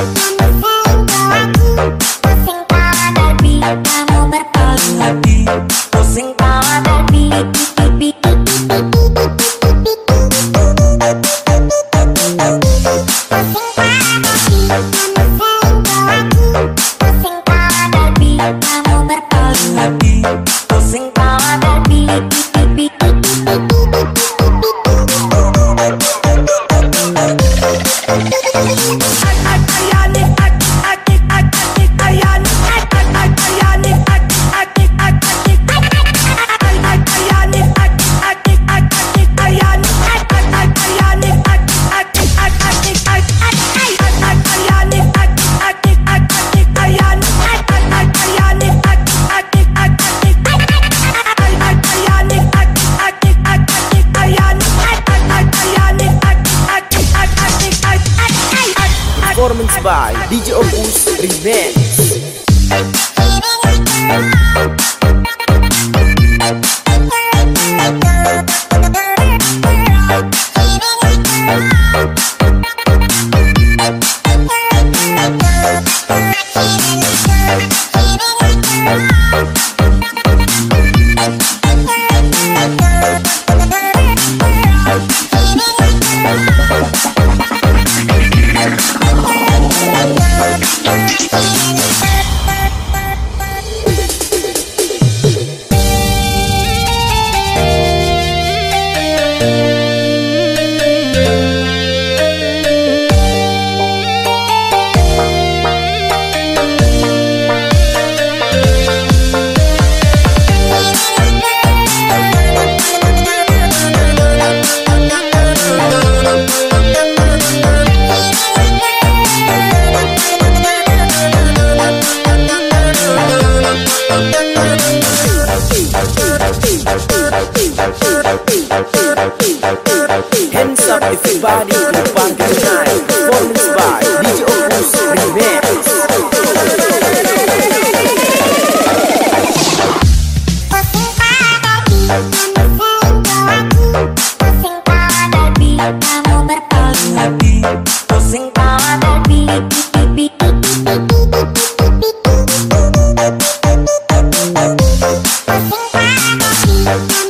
Bye. by DJ Opus Remix. Thank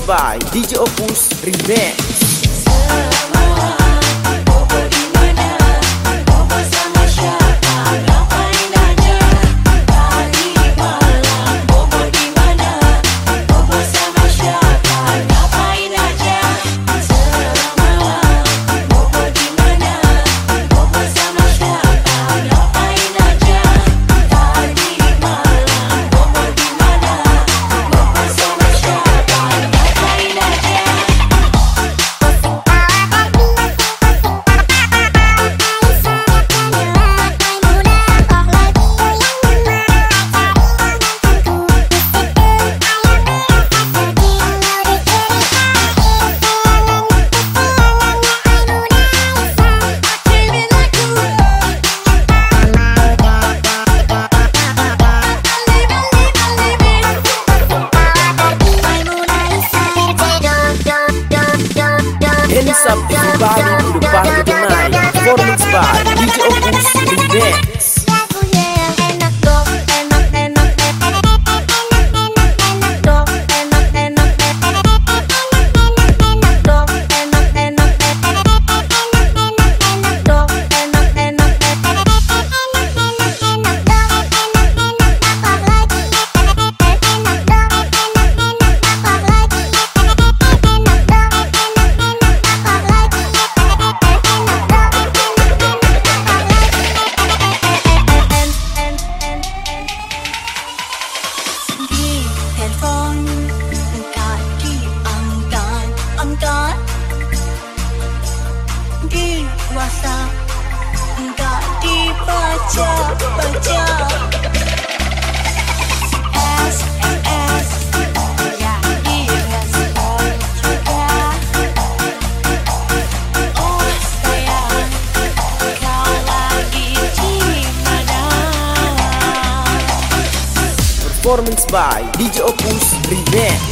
by DJ Opus Remix. vibe. di WhatsApp Enggak dibaca baca Performance by DJ Opus Remix.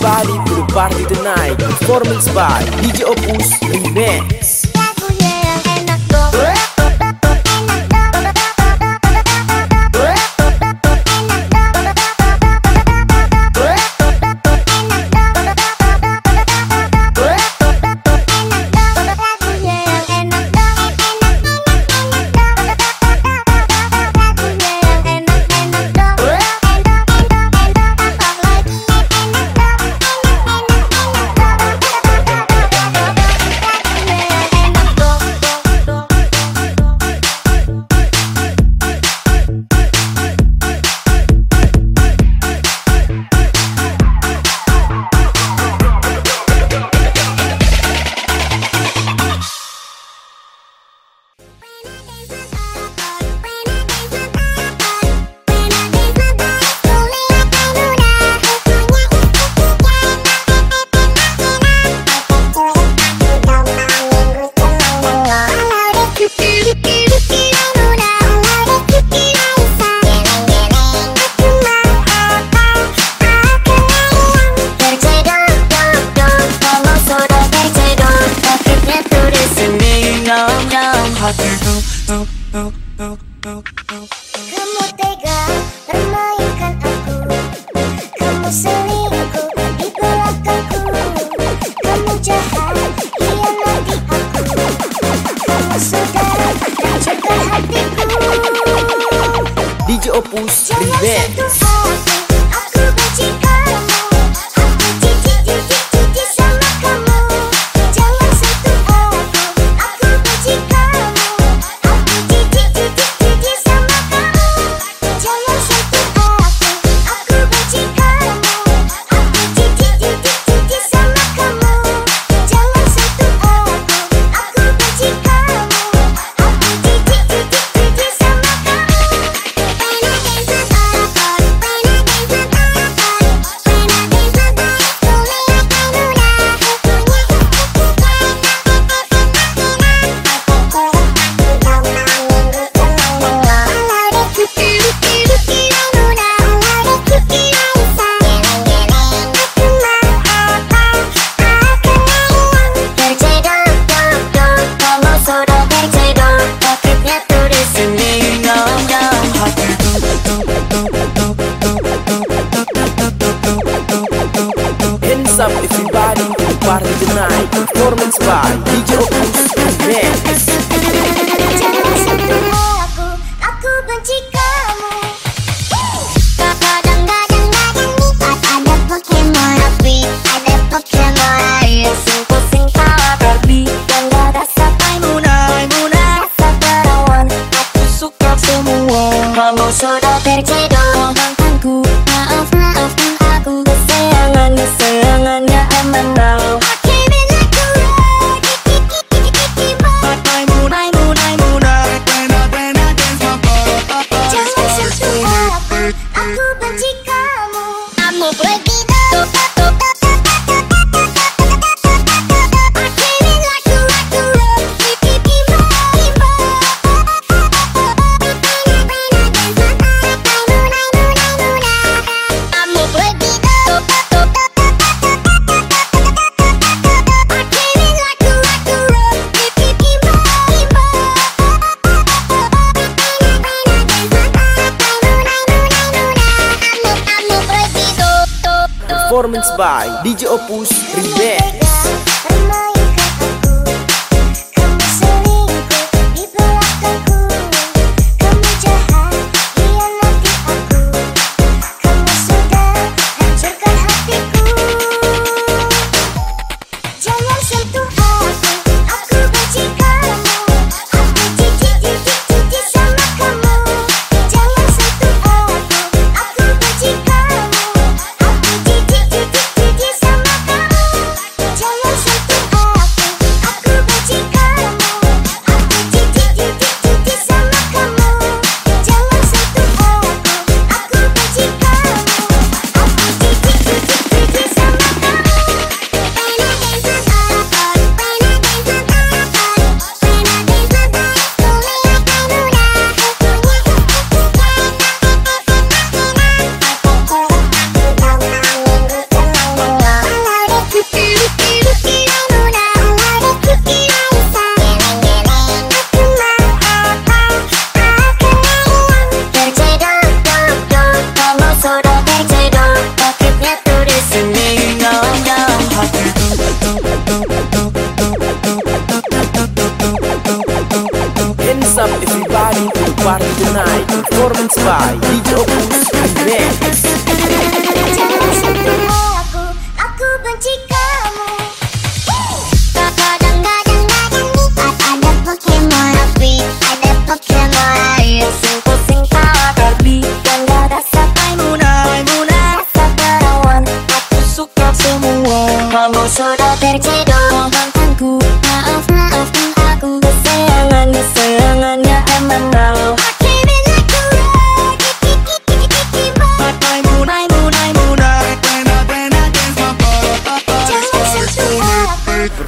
Bali voor de party tonight. Performance by DJ Opus Remix. opus privé.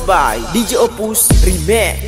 by DJ Opus Remix.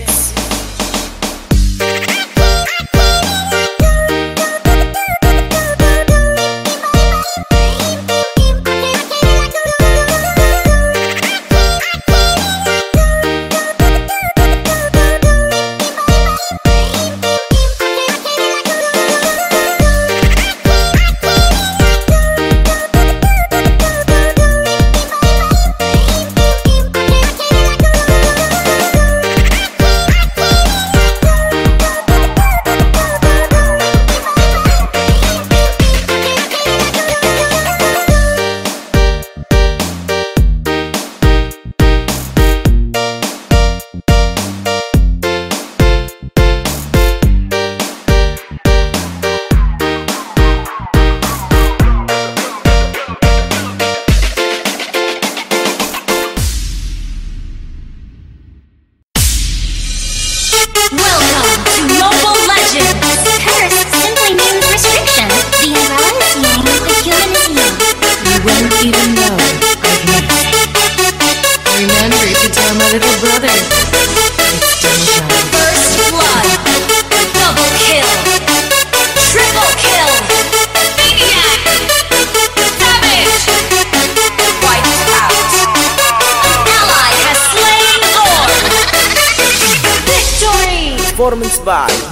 Jones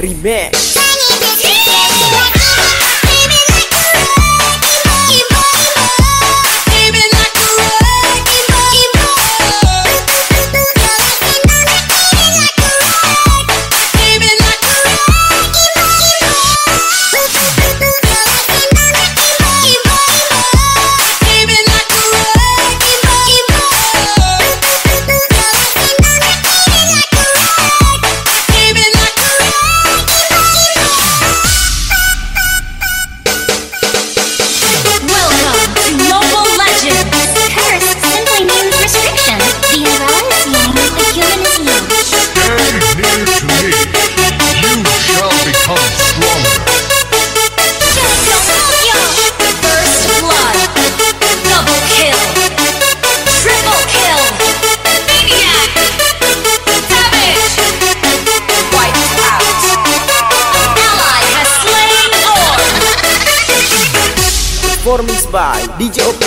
Remix DJ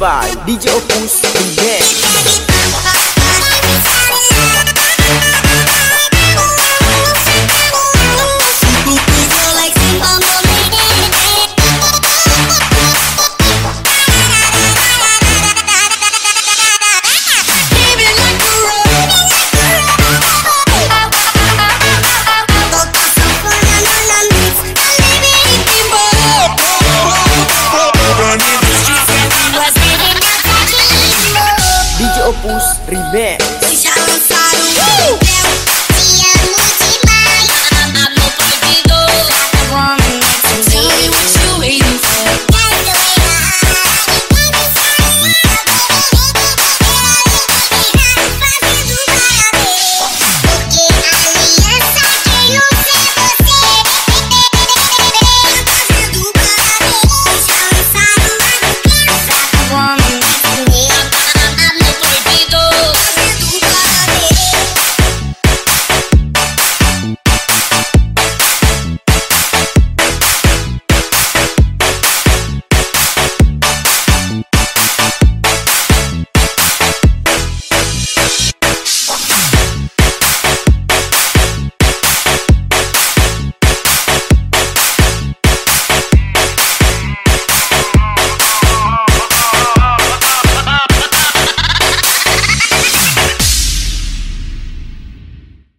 by DJ Opus